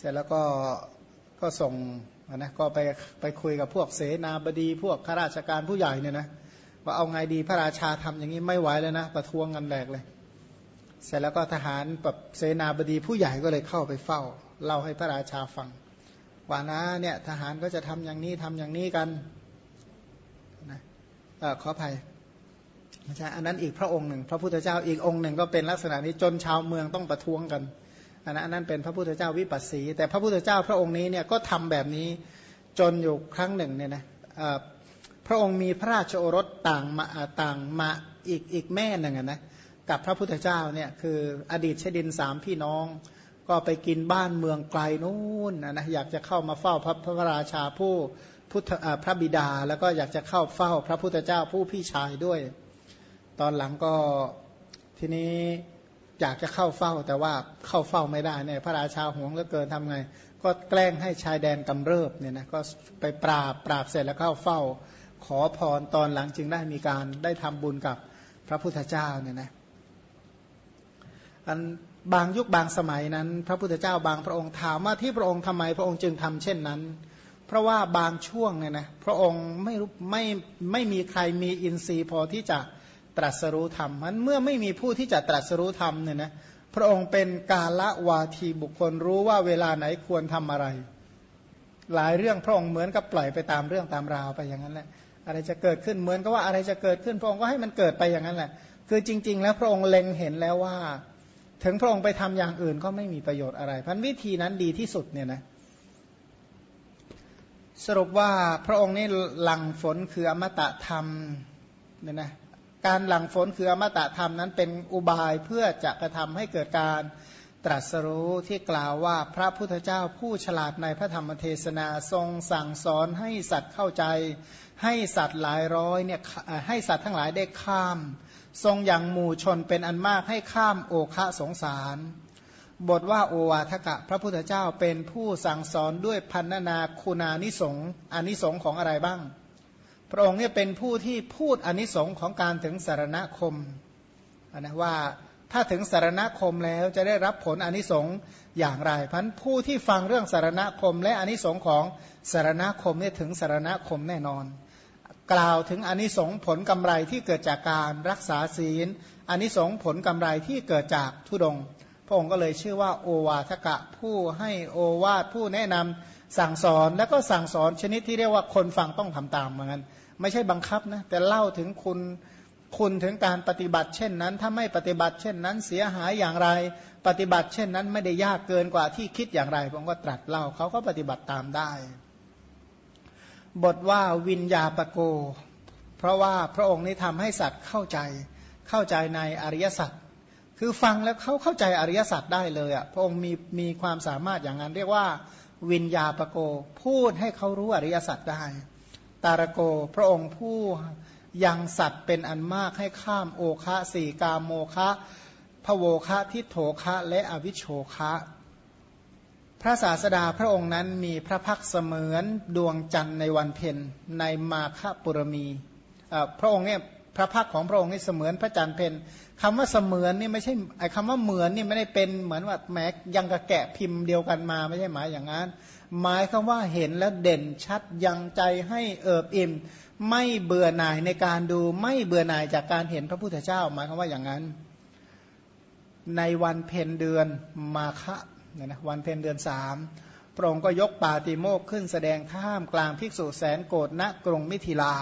เสร็จแล้วก็ก็ส่งนะก็ไปไปคุยกับพวกเสนาบดี พวกข้าราชการผู้ใหญ่เนี่ยนะว่าเอาไงดีพระราชาทำอย่างนี้ไม่ไหวแล้วนะ ประท้วงกันแหลกเลย เสร็จแล้วก็ทหารแบบเสนาบดีผู้ใหญ่ก็เลยเข้าไปเฝ้าเล่าให้พระราชาฟังว่านะเนี่ยทหารก็จะทำอย่างนี้ทำอย่างนี้กันนะอขออภัยไม่ใช่อันนั้นอีกพระองค์หนึ่ง พระพุทธเจ้าอีกองค์หนึ่งก็เป็นลักษณะนี้จนชาวเมืองต้องประท้วงกัน อันนั้นเป็นพระพุทธเจ้าวิปัสสี แต่พระพุทธเจ้าพระองค์นี้เนี่ยก็ทำแบบนี้จนอยู่ครั้งหนึ่งเนี่ยนะพระองค์มีพระราชโอรสต่างมาต่างมาอีกอีกแม่หนึ่งนะกับพระพุทธเจ้าเนี่ยคืออดีตชดินสามพี่น้อง ก็ไปกินบ้านเมืองไกลนู่นนะอยากจะเข้ามาเฝ้าพระพระราชาผู้พุทธพระบิดา แล้วก็อยากจะเข้าเฝ้าพระพุทธเจ้าผู้พี่ชายด้วย ตอนหลังก็ทีนี้ อยากจะเข้าเฝ้าแต่ว่าเข้าเฝ้าไม่ได้เนี่ยพระราชาห่วงเหลือเกินทำไง ก็แกล้งให้ชายแดนกำเริบเนี่ยนะก็ไปปราบปราบเสร็จแล้วเข้าเฝ้า ขอพรตอนหลังจึงได้มีการได้ทำบุญกับพระพุทธเจ้าเนี่ยนะอันบางยุคบางสมัยนั้น พระพุทธเจ้าบางพระองค์ถามว่าที่พระองค์ทำไมพระองค์จึงทำเช่นนั้น เพราะว่าบางช่วงเนี่ยนะพระองค์ไม่รู้ไม่ไม่มีใครมีอินทรีย์พอที่จะ ตรัสรู้ธรรมมันเมื่อไม่มีผู้ที่จะตรัสรู้ธรรมเนี่ยนะพระองค์เป็นกาละวาทีบุคคลรู้ว่าเวลาไหนควรทำอะไร หลายเรื่องพระองค์เหมือนกับปล่อยไปตามเรื่องตามราวไปอย่างนั้นแหละ อะไรจะเกิดขึ้นเหมือนกับว่าอะไรจะเกิดขึ้นพระองค์ก็ให้มันเกิดไปอย่างนั้นแหละ คือจริง ๆ แล้วพระองค์เล็งเห็นแล้วว่า ถึงพระองค์ไปทำอย่างอื่นก็ไม่มีประโยชน์อะไรพันวิธีนั้นดีที่สุดเนี่ยนะสรุปว่าพระองค์นี่หลังฝนคืออมตะธรรมเนี่ยนะ การหลังฝนคืออมตะธรรมนั้นเป็นอุบายเพื่อจะกระทำให้เกิดการตรัสรู้ที่กล่าวว่าพระพุทธเจ้าผู้ฉลาดในพระธรรมเทศนาทรงสั่งสอนให้สัตว์เข้าใจ ให้สัตว์หลายร้อยเนี่ยให้สัตว์ทั้งหลายได้ข้าม ทรงอย่างหมู่ชนเป็นอันมากให้ข้ามโอคะสงสาร บทว่าโอวาทกะ พระพุทธเจ้าเป็นผู้สั่งสอนด้วยพันนาคุณานิสงอานิสงของอะไรบ้าง พระองค์เนี่ยเป็นผู้ที่พูดอนิสงค์ของการถึงสารณคมนะว่าถ้าถึงสารณคมแล้วจะได้รับผลอนิสงค์อย่างไรพันผู้ที่ฟังเรื่องสารณคม และอนิสงค์ของสารณคมเนี่ยถึงสารณคมแน่นอน กล่าวถึงอนิสงค์ผลกำไรที่เกิดจากการรักษาศีลอนิสงค์ผลกำไรที่เกิดจากทุดง พระองค์ก็เลยชื่อว่าโอวาทกะผู้ให้โอวาทผู้แนะนำสั่งสอนแล้วก็สั่งสอนชนิดที่เรียกว่าคนฟังต้องทำตามเหมือนกัน ไม่ใช่บังคับนะแต่เล่าถึงคุณคุณถึงการปฏิบัติเช่นนั้น ถ้าไม่ปฏิบัติเช่นนั้น เสียหายอย่างไร ปฏิบัติเช่นนั้น ไม่ได้ยากเกินกว่าที่คิดอย่างไรผมก็ตรัสเล่าเขาก็ปฏิบัติตามได้ บทว่าวิญญาปโก เพราะว่าพระองค์นี้ทำให้สัตว์เข้าใจ เข้าใจในอริยสัจคือฟังแล้วเขาเข้าใจอริยสัจได้เลยอะพระองค์มีมีความสามารถอย่างนั้น เรียกว่า วิญญาปโก พูดให้เขารู้อริยสัจได้ ตารโก พระองค์ผู้ยังสัตว์เป็นอันมากให้ข้ามโอคะสี่กามโมคะพโวคะทิโถคะและอวิโชคะ พระศาสดาพระองค์นั้นมีพระพักเสมือนดวงจันทร์ในวันเพ็ญในมาคปุรมี พระองค์เนี่ย พระพักของพระองค์นี่เสมือนพระจันทร์เพนคำว่าเสมือนนี่ไม่ใช่ไอ้คำว่าเหมือนนี่ไม่ได้เป็นเหมือนว่าแม้ยังกระแกะพิมพ์เดียวกันมาไม่ใช่หมายอย่างนั้น หมายคำว่าเห็นแล้วเด่นชัดยังใจให้เอิบอิ่ม ไม่เบื่อหน่ายในการดูไม่เบื่อหน่ายจากการเห็นพระพุทธเจ้า หมายคำว่าอย่างนั้น ในวันเพ็ญเดือนมาคะเนี่ยนะวันเพ็ญเดือนสามพระองค์ก็ยกปาติโมกขึ้นแสดงท่ามกลางภิกษุแสนโกรธณกรุงมิถิลา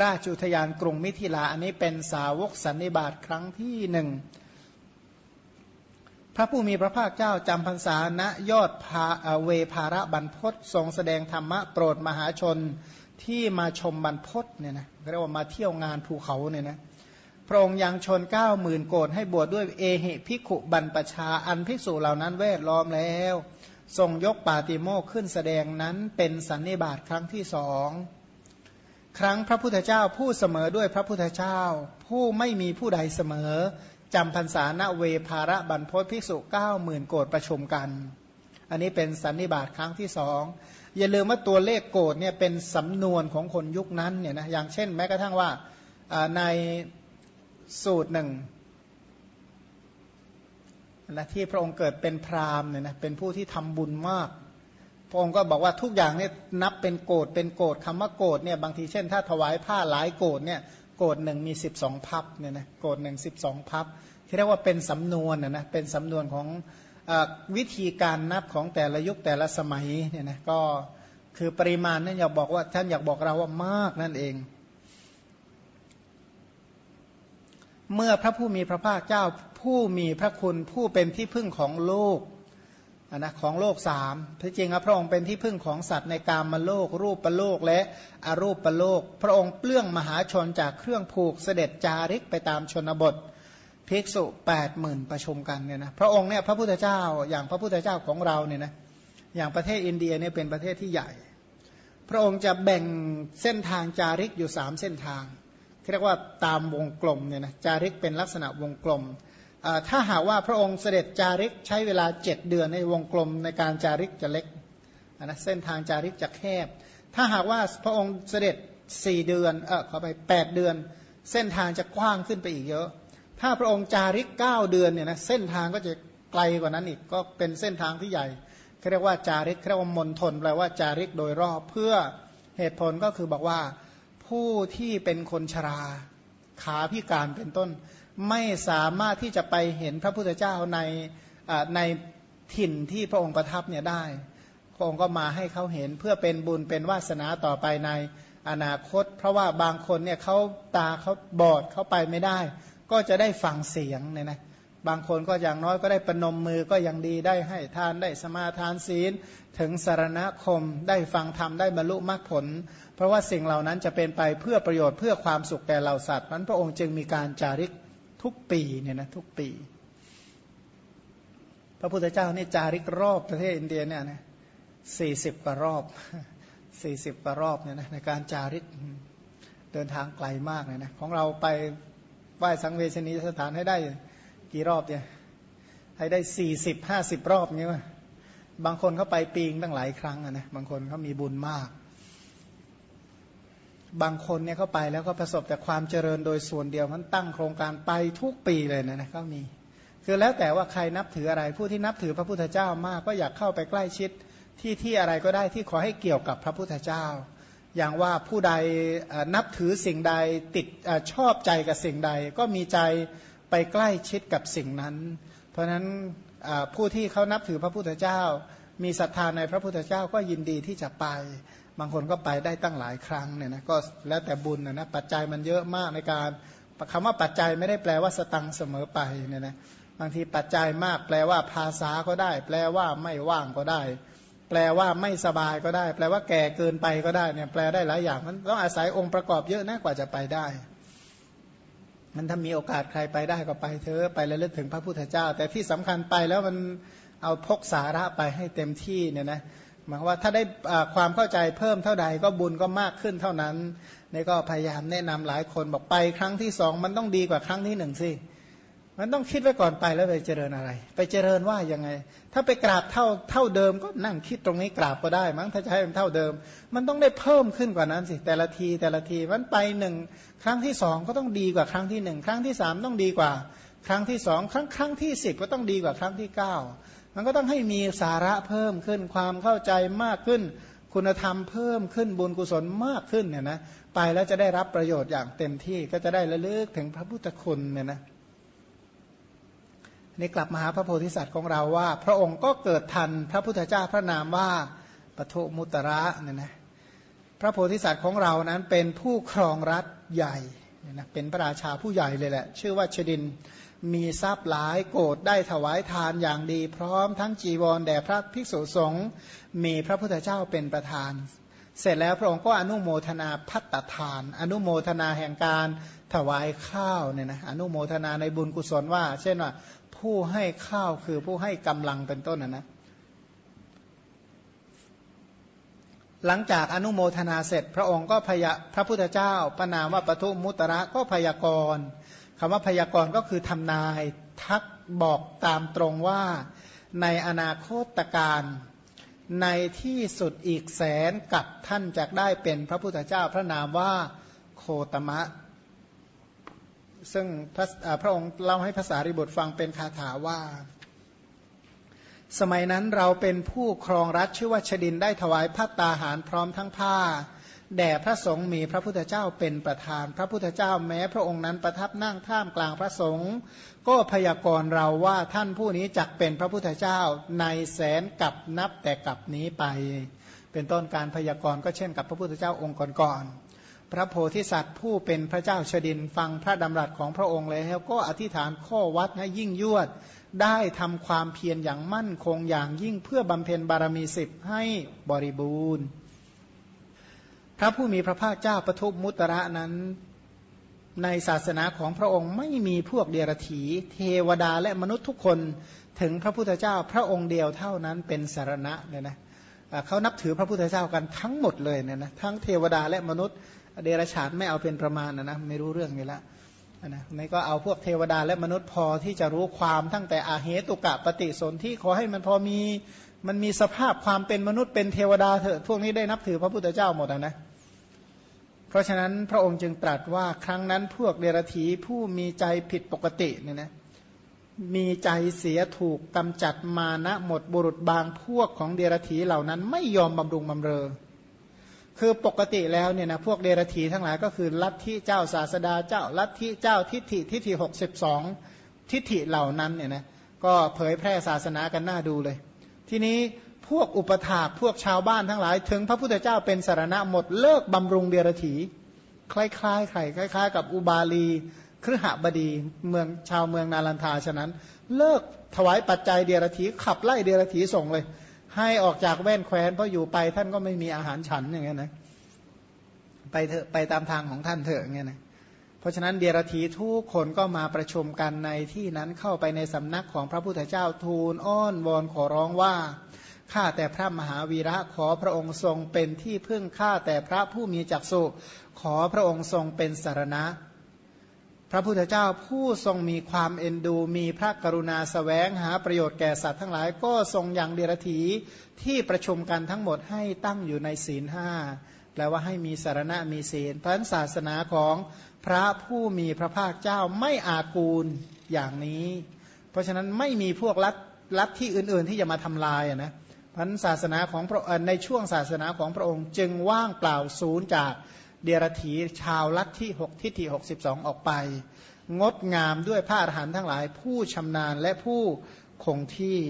ราชุทยานกรุงมิถิลา อันนี้เป็นสาวกสันนิบาตครั้งที่หนึ่งพระผู้มีพระภาคเจ้าจำพรรษาณยอดพาเวภาระบรรพศทรงแสดงธรรมะโปรดมหาชนที่มาชมบรรพศเนี่ยนะเรียกว่ามาเที่ยวงานภูเขาเนี่ยนะพระองค์ยังชนเก้าหมื่นโกดให้บวชดด้วยเอหิพิขุบรรปชาอันภิกษุเหล่านั้นเวทล้อมแล้ว ทรงยกปาติโมกขึ้นแสดงนั้นเป็นสันนิบาตครั้งที่สอง ครั้งพระพุทธเจ้าผู้เสมอด้วยพระพุทธเจ้า ผู้ไม่มีผู้ใดเสมอจำพรรษาณเวภาระบรรพศภิกษุเก้าหมื่นโกดประชุมกัน อันนี้เป็นสันนิบาตครั้งที่สองอย่าลืมว่าตัวเลขโกดเนี่ยเป็นสำนวนของคนยุคนั้นเนี่ยนะอย่างเช่นแม้กระทั่งว่าในสูตรหนึ่งนะที่พระองค์เกิดเป็นพราหมณ์เนี่ยนะเป็นผู้ที่ทำบุญมาก พระองค์ก็บอกว่าทุกอย่างเนี่ยนับเป็นโกดเป็นโกดคำว่าโกดเนี่ยบางทีเช่น ถ้าถวายผ้าหลายโกดเนี่ยโกดหนึ่งมี 12 พับเนี่ยนะโกดหนึ่งสิบสองพับที่เรียกว่าเป็นสำนวนนะนะเป็นสำนวนของอวิธีการนับของแต่ละยุคแต่ละสมัยเนี่ยนะก็คือปริมาณนั่นอยากบอกว่าท่านอยากบอกเราว่ามากนั่นเอง เมื่อพระผู้มีพระภาคเจ้าผู้มีพระคุณผู้เป็นที่พึ่งของโลก นะของโลกสามที่จริงพระองค์เป็นที่พึ่งของสัตว์ในกามมาโลก รูปประโลกและอรูปประโลก พระองค์เปลื้องมหาชนจากเครื่องผูกเสด็จจาริกไปตามชนบทภิกษุแปดหมื่นประชุมกันเนี่ยนะพระองค์เนี่ยพระพุทธเจ้าอย่างพระพุทธเจ้าของเราเนี่ยนะอย่างประเทศอินเดียเนี่ยเป็นประเทศที่ใหญ่ พระองค์จะแบ่งเส้นทางจาริกอยู่สามเส้นทางเรียกว่าตามวงกลมเนี่ยนะจาริกเป็นลักษณะวงกลม ถ้าหากว่าพระองค์เสด็จจาริกใช้เวลาเจ็ดเดือนในวงกลมในการจาริกจะเล็กนะเส้นทางจาริกจะแคบ ถ้าหากว่าพระองค์เสด็จสี่เดือนเออขอไปแปดเดือน เส้นทางจะกว้างขึ้นไปอีกเยอะ ถ้าพระองค์จาริกเก้าเดือนเนี่ยนะเส้นทางก็จะไกลกว่านั้นอีกก็เป็นเส้นทางที่ใหญ่เรียกว่าจาริกเรียกว่ามณฑลแปลว่าจาริกโดยรอบเพื่อเหตุผลก็คือบอกว่าผู้ที่เป็นคนชราขาพิการเป็นต้น ไม่สามารถที่จะไปเห็นพระพุทธเจ้าในในถิ่นที่พระองค์ประทับเนี่ยได้ พระองค์ก็มาให้เขาเห็นเพื่อเป็นบุญเป็นวาสนาต่อไปในอนาคต เพราะว่าบางคนเนี่ยเขาตาเขาบอดเขาไปไม่ได้ ก็จะได้ฟังเสียงเนี่ยนะบางคนก็อย่างน้อยก็ได้ประนมมือก็ยังดีได้ให้ทานได้สมาทานศีล ถึงสารณคมได้ฟังธรรมได้บรรลุมรรคผล เพราะว่าสิ่งเหล่านั้นจะเป็นไปเพื่อประโยชน์เพื่อความสุขแก่เหล่าสัตว์นั้นพระองค์จึงมีการจาริก ทุกปีเนี่ยนะทุกปี พระพุทธเจ้านี่จาริกรอบประเทศอินเดียเนี่ยนะสี่สิบกว่ารอบสี่สิบกว่ารอบเนี่ยนะในการจาริกเดินทางไกลมากเลยนะของเราไปไหว้สังเวชนีสถานให้ได้กี่รอบเนี่ยให้ได้สี่สิบห้าสิบรอบเงี้ยบางคนเขาไปปีงตั้งหลายครั้งนะบางคนเขามีบุญมาก บางคนเนี่ยเขาไปแล้วก็ประสบแต่ความเจริญโดยส่วนเดียวมันตั้งโครงการไปทุกปีเลยนะนะก็มี คือแล้วแต่ว่าใครนับถืออะไรผู้ที่นับถือพระพุทธเจ้ามากก็อยากเข้าไปใกล้ชิดที่ที่อะไรก็ได้ที่ขอให้เกี่ยวกับพระพุทธเจ้า อย่างว่าผู้ใดนับถือสิ่งใดติดอชอบใจกับสิ่งใด ก็มีใจไปใกล้ชิดกับสิ่งนั้น เพราะฉะนั้นผู้ที่เขานับถือพระพุทธเจ้า มีศรัทธาในพระพุทธเจ้าก็ยินดีที่จะไป บางคนก็ไปได้ตั้งหลายครั้งเนี่ยนะก็แล้วแต่บุญนะนะปัจจัยมันเยอะมากในการคำว่าปัจจัยไม่ได้แปลว่าสตังเสมอไปเนี่ยนะบางทีปัจจัยมาก แปลว่าภาษาก็ได้ แปลว่าไม่ว่างก็ได้ แปลว่าไม่สบายก็ได้ แปลว่าแก่เกินไปก็ได้เนี่ยแปลได้หลายอย่างมันต้องอาศัยองค์ประกอบเยอะนะกว่าจะไปได้ มันถ้ามีโอกาสใครไปได้ก็ไปเถอะไปแล้วเลึกถึงพระพุทธเจ้า แต่ที่สำคัญไปแล้วมันเอาพกสาระไปให้เต็มที่เนี่ยนะ หมายว่าถ้าได้ความเข้าใจเพิ่มเท่าใดก็บุญก็มากขึ้นเท่านั้นนี่ก็พยายามแนะนำหลายคนบอกไปครั้งที่สองมันต้องดีกว่าครั้งที่หนึ่งสิมันต้องคิดไว้ก่อนไปแล้วไปเจริญอะไร ไปเจริญว่ายังไง ถ้าไปกราบเท่าเท่าเดิมก็นั่งคิดตรงนี้กราบก็ได้ มั้งถ้าจะให้มันเท่าเดิม มันต้องได้เพิ่มขึ้นกว่านั้นสิแต่ละทีแต่ละทีมันไปหนึ่งครั้งที่สองก็ต้องดีกว่าครั้งที่หนึ่งครั้งที่สามต้องดีกว่า ครั้งที่สองครั้งครั้งที่สิบก็ต้องดีกว่าครั้งที่เก้า มันก็ต้องให้มีสาระเพิ่มขึ้นความเข้าใจมากขึ้น คุณธรรมเพิ่มขึ้นบุญกุศลมากขึ้นเนี่ยนะไปแล้วจะได้รับประโยชน์อย่างเต็มที่ก็จะได้ระลึกถึงพระพุทธคุณเนี่ยนะนี่กลับมาหาพระโพธิสัตว์ของเราว่า พระองค์ก็เกิดทันพระพุทธเจ้าพระนามว่าปทุมุตระเนี่ยนะพระโพธิสัตว์ของเรานั้นเป็นผู้ครองรัฐใหญ่เนี่ยนะเป็นพระราชาผู้ใหญ่เลยแหละ ชื่อว่าชดิน มีทรัพย์หลายโกรธได้ถวายทานอย่างดี พร้อมทั้งจีวรแด่พระภิกษุสงฆ์มีพระพุทธเจ้าเป็นประธาน เสร็จแล้วพระองค์ก็อนุโมทนาพัตตทาน อนุโมทนาแห่งการถวายข้าวเนี่ยนะอนุโมทนาในบุญกุศลว่า เช่นว่า ผู้ให้ข้าวคือผู้ให้กำลังเป็นต้นนะนะหลังจากอนุโมทนาเสร็จ พระองค์ก็พยาพระพุทธเจ้าประนามว่าปทุมุตระก็พยากรณ์ คำว่าพยากรณ์ก็คือทำนายทักบอกตามตรงว่าในอนาคตการในที่สุดอีกแสนกับท่านจะได้เป็นพระพุทธเจ้าพระนามว่าโคตมะ ซึ่งพระพระองค์เล่าให้ภาษาริบุตรฟังเป็นคาถาว่า สมัยนั้นเราเป็นผู้ครองรัฐชื่อว่าชดินได้ถวายพัตตาหารพร้อมทั้งผ้า แด่พระสงฆ์มีพระพุทธเจ้าเป็นประธาน พระพุทธเจ้าแม้ พระองค์นั้นประทับนั่งท่ามกลางพระสงฆ์ก็พยากรณ์เราว่าท่านผู้นี้จักเป็นพระพุทธเจ้าในแสนกับนับแต่กับนี้ไป เป็นต้นการพยากรณ์ก็เช่นกับพระพุทธเจ้าองค์ก่อนๆพระโพธิสัตว์ผู้เป็นพระเจ้าชดินฟังพระดำรัสของพระองค์แล้วก็อธิษฐานข้อวัดให้ยิ่งยวดได้ทำความเพียรอย่างมั่นคงอย่างยิ่งเพื่อบำเพ็ญบารมีสิบให้บริบูรณ์ พระผู้มีพระภาคเจ้าปทุมมุตระนั้น ในศาสนาของพระองค์ไม่มีพวกเดรถีเทวดาและมนุษย์ทุกคนถึงพระพุทธเจ้าพระองค์เดียวเท่านั้นเป็นสารณะเนี่ยนะเขานับถือพระพุทธเจ้ากันทั้งหมดเลยเนี่ยนะทั้งเทวดาและมนุษย์เดรฉานไม่เอาเป็นประมาณนะนะไม่รู้เรื่องนี้ละนะนี่ก็เอาพวกเทวดาและมนุษย์พอที่จะรู้ความตั้งแต่อาเหตุกะปฏิสนธิขอให้มันพอมี มันมีสภาพความเป็นมนุษย์เป็นเทวดาเถอะพวกนี้ได้นับถือพระพุทธเจ้าหมดนะ เพราะฉะนั้นพระองค์จึงตรัสว่าครั้งนั้นพวกเดรธีผู้มีใจผิดปกติเนี่ยนะมีใจเสียถูกกำจัดมานะหมดบุรุษบางพวกของเดรธีเหล่านั้นไม่ยอมบำรุงบำเรอ คือปกติแล้วเนี่ยนะพวกเดรธีทั้งหลายก็คือลัทธิเจ้าศาสดาเจ้าลัทธิเจ้าทิฏฐิทิฏฐิหกสิบสองทิฏฐิเหล่านั้นเนี่ยนะก็เผยแพร่ศาสนากันหน้าดูเลย ทีนี้พวกอุปถากพวกชาวบ้านทั้งหลาย ถึงพระพุทธเจ้าเป็นสารณะหมดเลิกบำรุงเดรธีคล้ายๆใครคล้าย ๆ กับอุบาลีครหบดีเมืองชาวเมืองนาลันทาฉะนั้น เลิกถวายปัจจัยเดรธีขับไล่เดรธีส่งเลย ให้ออกจากแว่นแคว้นเพราะอยู่ไปท่านก็ไม่มีอาหารฉันอย่างเงี้ยนะไปเถอะไปตามทางของท่านเถอะอย่างเงี้ยนะ ราะฉะนั้นเดียรถีทุกคนก็มาประชุมกันในที่นั้นเข้าไปในสำนักของพระพุทธเจ้าทูลอ้อนวอนขอร้องว่าข้าแต่พระมหาวีระขอพระองค์ทรงเป็นที่พึ่งข้าแต่พระผู้มีจักสุขอพระองค์ทรงเป็นสารณะ พระพุทธเจ้าผู้ทรงมีความเอ็นดู มีพระกรุณาสแสวงหาประโยชน์แก่สัตว์ทั้งหลายก็ทรงยังเดรถีที่ประชุมกันทั้งหมดให้ตั้งอยู่ในศีลห้า แปลว่าให้มีสารณะมีศีลพันศาสนาของพระผู้มีพระภาคเจ้าไม่อากูลอย่างนี้ เพราะฉะนั้นไม่มีพวกลัทลัทที่อื่น ๆ ที่จะมาทำลายนะพันศาสนาของพระในช่วงศาสนาของพระองค์จึงว่างเปล่าศูนย์จากเดียรถีชาวลัทธิหกทิฏฐิหกสิบสองออกไป งดงามด้วยพระอรหันต์ทั้งหลาย ผู้ชำนาญและผู้คงที่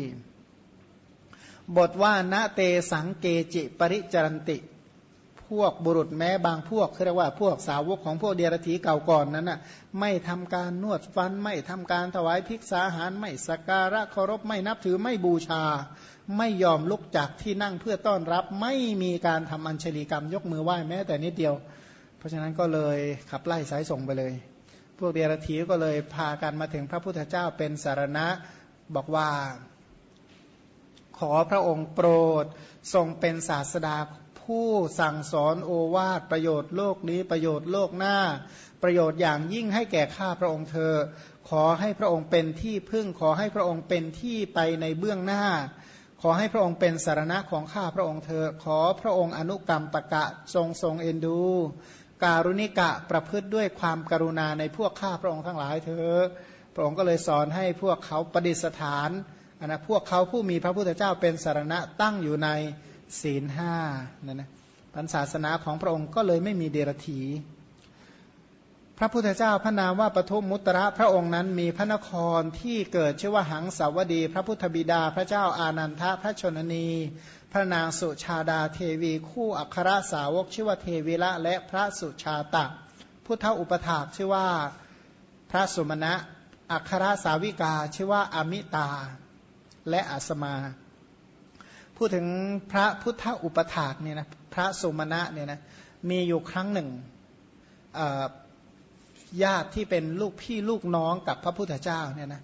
บทว่าณเตสังเกจิปริจรันติ วกบุรุษแม้บางพวกเรียกว่าพวกสาวกของพวกเดียรถีเก่าก่อนนั้นน่ะไม่ทำการนวดฟันไม่ทำการถวายภิกษาหารไม่สักการะเคารพไม่นับถือไม่บูชา ไม่ยอมลุกจากที่นั่งเพื่อต้อนรับไม่มีการทำอัญชลีกรรมยกมือไหว้แม้แต่นิดเดียว เพราะฉะนั้นก็เลยขับไล่สายส่งไปเลย พวกเดียรถีก็เลยพากันมาถึงพระพุทธเจ้าเป็นสารณะบอกว่าขอพระองค์โปรดทรงเป็นศาสดา ผู้สั่งสอนโอวาทประโยชน์โลกนี้ประโยชน์โลกหน้า ประโยชน์อย่างยิ่งให้แก่ข้าพระองค์เธอ ขอให้พระองค์เป็นที่พึ่งขอให้พระองค์เป็นที่ไปในเบื้องหน้า ขอให้พระองค์เป็นสารณะของข้าพระองค์เธอ ขอพระองค์อนุกรรมปะกะทรงทรงเอ็นดู การุณิกะประพฤติด้วยความกรุณาในพวกข้าพระองค์ทั้งหลายเธอ พระองค์ก็เลยสอนให้พวกเขาประดิษฐานนะพวกเขาผู้มีพระพุทธเจ้าเป็นสารณะตั้งอยู่ใน ศีลห้านั่นนะพันศาสนาของพระองค์ก็เลยไม่มีเดรธีพระพุทธเจ้าพระนามว่าปทุมมุตระพระองค์นั้นมีพระนครที่เกิดชื่อว่าหังสาวดี พระพุทธบิดาพระเจ้าอานันทะพระชนนี พระนางสุชาดาเทวี คู่อัครสาวกชื่อว่าเทวีละและพระสุชาตะพุทธอุปถากชื่อว่าพระสุมาณะอัครสาวิกาชื่อว่าอมิตา และอัสมา พูดถึงพระพุทธอุปถากเนี่ยนะพระสุมาณะเนี่ยนะมีอยู่ครั้งหนึ่งญาติที่เป็นลูกพี่ลูกน้องกับพระพุทธเจ้าเนี่ยนะ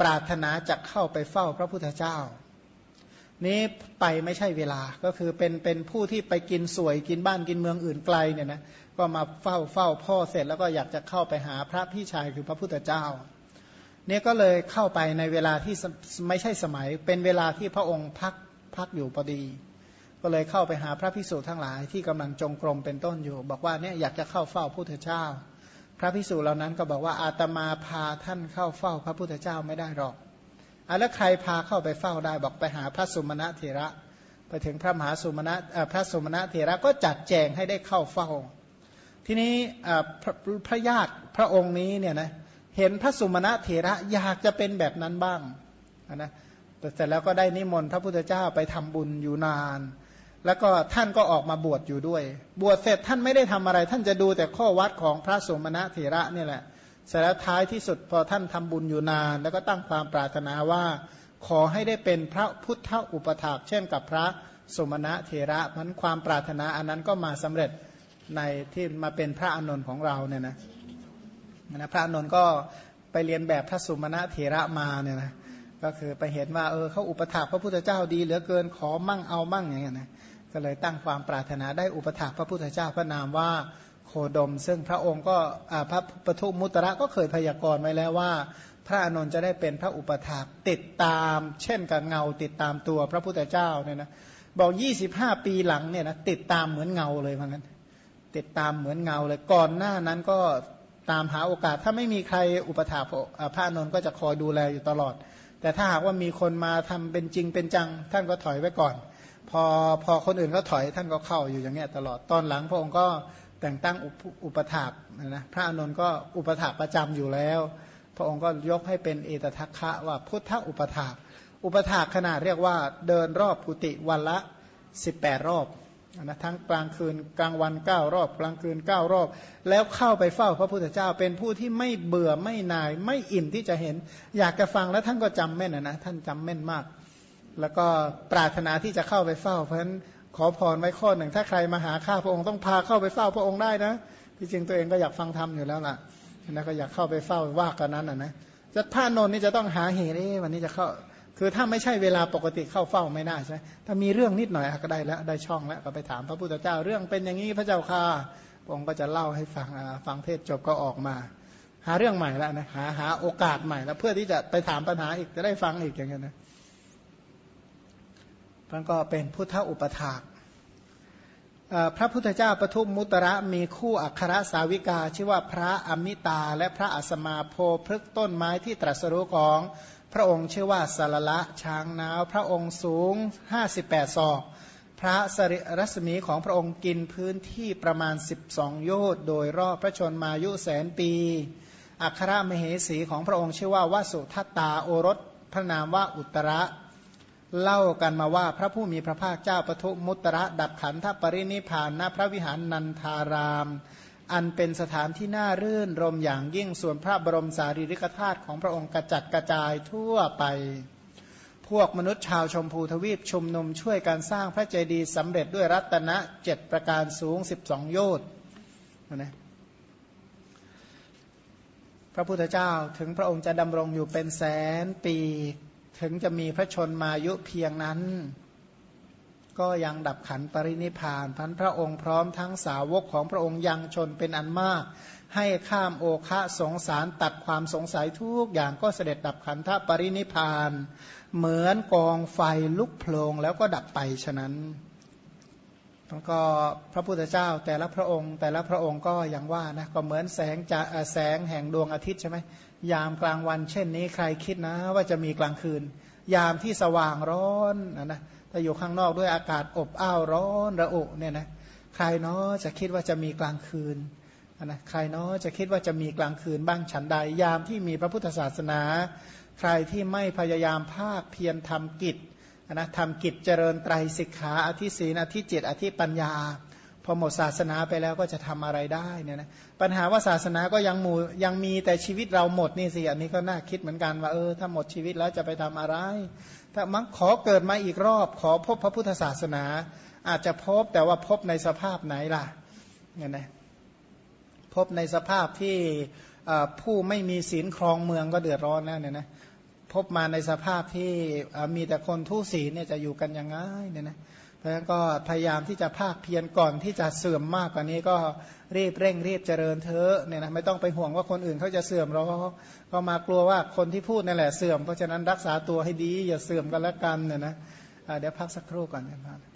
ปรารถนาจะเข้าไปเฝ้าพระพุทธเจ้า นี้ไปไม่ใช่เวลาก็คือเป็นเป็นผู้ที่ไปกินสวยกินบ้านกินเมืองอื่นไกลเนี่ยนะก็มาเฝ้าเฝ้าพ่อเสร็จแล้วก็อยากจะเข้าไปหาพระพี่ชายคือพระพุทธเจ้าเนี่ยก็เลยเข้าไปในเวลาที่ไม่ใช่สมัย เป็นเวลาที่พระองค์พัก พักอยู่พอดี ก็เลยเข้าไปหาพระพิสุทั้งหลายที่กำลังจงกรมเป็นต้นอยู่ บอกว่าเนี่ยอยากจะเข้าเฝ้าพระพุทธเจ้า พระพิสุเหล่านั้นก็บอกว่าอาตมาพาท่านเข้าเฝ้าพระพุทธเจ้าไม่ได้หรอกอแล้วใครพาเข้าไปเฝ้าได้บอกไปหาพระสุมาณะเถระ ไปถึงพระมหาสุมาณะพระสุมาณะเถระก็จัดแจงให้ได้เข้าเฝ้า ทีนี้พระพระญาติพระองค์นี้เนี่ยนะเห็นพระสุมาณะเถระอยากจะเป็นแบบนั้นบ้างนะ แต่เสร็จแล้วก็ได้นิมนต์พระพุทธเจ้าไปทำบุญอยู่นาน แล้วก็ท่านก็ออกมาบวชอยู่ด้วย บวชเสร็จท่านไม่ได้ทำอะไร ท่านจะดูแต่ข้อวัดของพระสมณะเถระนี่แหละ เสร็จแล้วท้ายที่สุดพอท่านทำบุญอยู่นาน แล้วก็ตั้งความปรารถนาว่า ขอให้ได้เป็นพระพุทธอุปถากเช่นกับพระสมณะเถระมันความปรารถนาอันนั้นก็มาสำเร็จในที่มาเป็นพระอานนท์ของเราเนี่ยนะนะพระอานนท์ก็ไปเรียนแบบพระสมณะเถระมาเนี่ยนะ ก็คือไปเห็นว่าเออเขาอุปถากพระพุทธเจ้าดีเหลือเกินขอมั่งเอามั่งอย่างเงี้ยนะก็เลยตั้งความปรารถนาได้อุปถากพระพุทธเจ้าพระนามว่าโคดม ซึ่งพระองค์ก็พระปทุมุตระก็เคยพยากรณ์ไว้แล้วว่า พระอนุนจะได้เป็นพระอุปถากติดตาม เช่นกับเงาติดตามตัวพระพุทธเจ้าเนี่ยนะบอก25 ปีหลังเนี่ยนะติดตามเหมือนเงาเลยเพรางั้น ติดตามเหมือนเงาเลยก่อนหน้านั้นก็ตามหาโอกาสถ้าไม่มีใครอุปถากพระอนุนก็จะคอยดูแลอยู่ตลอด แต่ถ้าหากว่ามีคนมาทำเป็นจริงเป็นจัง ท่านก็ถอยไว้ก่อน พอพอคนอื่นก็ถอยท่านก็เข้าอยู่อย่างเงี้ยตลอดตอนหลังพระองค์ก็แต่งตั้งอุปถากนะพระอนุนก็อุปถากประจำอยู่แล้ว พระองค์ก็ยกให้เป็นเอตทัคคะว่าพุทธอุปถากอุปถากขนาดเรียกว่าเดินรอบกุฏิวันละ 18 รอบ นะทั้งกลางคืนกลางวัน9รอบ กลางคืน9รอบ แล้วเข้าไปเฝ้าพระพุทธเจ้า เป็นผู้ที่ไม่เบื่อไม่นาย ไม่อิ่มที่จะเห็น อยากจะฟังแล้วท่านก็จำแม่นนะท่านจำแม่นมาก แล้วก็ปรารถนาที่จะเข้าไปเฝ้า เพราะฉะนั้นขอพรไว้ข้อหนึ่ง ถ้าใครมาหาข้าพระองค์ต้องพาเข้าไปเฝ้าพระองค์ได้นะที่จริงตัวเองก็อยากฟังธรรมอยู่แล้วล่ะนะก็อยากเข้าไปเฝ้าว่ากันนั้นนะจะพระนนนี่จะต้องหาเหตุวันนี้จะเข้า คือถ้าไม่ใช่เวลาปกติเข้าเฝ้าไม่ได้ใช่ถ้ามีเรื่องนิดหน่อยก็ได้แล้วได้ช่องแล้วก็ไปถามพระพุทธเจ้าเรื่องเป็นอย่างนี้พระเจ้าค่ะพระองค์ก็จะเล่าให้ฟังฟังเทศจบก็ออกมา หาเรื่องใหม่แล้วนะหาหาโอกาสใหม่แล้วเพื่อที่จะไปถามปัญหาอีกจะได้ฟังอีกอย่างเงี้ยนะมันก็เป็นพุทธอุปถากพระพุทธเจ้าปทุมมุตระมีคู่อัครสาวิกา ชื่อว่าพระอมิตาและพระอัสมาโพพฤกต้นไม้ที่ตรัสรู้ของ พระองค์ชื่อว่าสารละช้างนาว พระองค์สูง 58 ศอก พระสริรัศมีของพระองค์กินพื้นที่ประมาณ 12 โยชน์โดยรอบพระชนมายุแสนปี อัครมเหสีของพระองค์ชื่อว่าวสุทัตตาโอรส พระนามว่าอุตระ เล่ากันมาว่าพระผู้มีพระภาคเจ้าปทุมุตระดับขันธปรินิพานณพระวิหารนันทาราม อันเป็นสถานที่น่ารื่นรมอย่างยิ่งส่วนพระบรมสารีริกธาตุของพระองค์กระจัดกระจายทั่วไป พวกมนุษย์ชาวชมพูทวีปชุมนุมช่วยการสร้างพระเจดีย์สำเร็จด้วยรัตนะเจ็ดประการสูง12โยชน์นะพระพุทธเจ้าถึงพระองค์จะดำรงอยู่เป็นแสนปี ถึงจะมีพระชนมายุเพียงนั้น ก็ยังดับขันปรินิพานพันพระองค์พร้อมทั้งสาวกของพระองค์ยังชนเป็นอันมาก ให้ข้ามโอคะสงสารตัดความสงสัยทุกอย่างก็เสด็จดับขันธปรินิพาน เหมือนกองไฟลุกโผลงแล้วก็ดับไปฉะนั้นแล้วก็พระพุทธเจ้าแต่ละพระองค์ แต่ละพระองค์ก็อย่างว่านะก็เหมือนแสงจะแสงแห่งดวงอาทิตย์ใช่ไหมยามกลางวันเช่นนี้ใครคิดนะว่าจะมีกลางคืน ยามที่สว่างร้อนนะนะ ถ้าอยู่ข้างนอกด้วยอากาศอบอ้าวร้อนระอุเนี่ยนะใครเนาะจะคิดว่าจะมีกลางคืนนะใครเนาะจะคิดว่าจะมีกลางคืนบ้างฉันใดยามที่มีพระพุทธศาสนา ใครที่ไม่พยายามภาคเพียรทำกิจนะทำกิจเจริญไตรสิกขาอธิศีนอธิจิตอธิปัญญา พอหมดศาสนาไปแล้วก็จะทำอะไรได้เนี่ยนะปัญหาว่าศาสนาก็ยังมูยังมีแต่ชีวิตเราหมดนี่สิอันนี้ก็น่าคิดเหมือนกันว่าเออถ้าหมดชีวิตแล้วจะไปทำอะไร ถ้ามังขอเกิดมาอีกรอบ ขอพบพระพุทธศาสนา อาจจะพบแต่ว่าพบในสภาพไหนล่ะเนี่ยนะพบในสภาพที่ผู้ไม่มีศีลครองเมืองก็เดือดร้อนแล้วเนี่ยนะพบมาในสภาพที่มีแต่คนทุศีลเนี่ยจะอยู่กันยังไงเนี่ยนะ พราะฉะนั้นก็พยายามที่จะภาคเพียรก่อนที่จะเสื่อมมากกว่านี้ก็รีบเร่งรีบเจริญเธอเนี่ยนะไม่ต้องไปห่วงว่าคนอื่นเขาจะเสื่อมเราก็มากลัวว่าคนที่พูดนั่นแหละเสื่อมเพราะฉะนั้นรักษาตัวให้ดีอย่าเสื่อมกันละกันเนี่ยนะเดี๋ยวพักสักครู่ก่อนนะครับ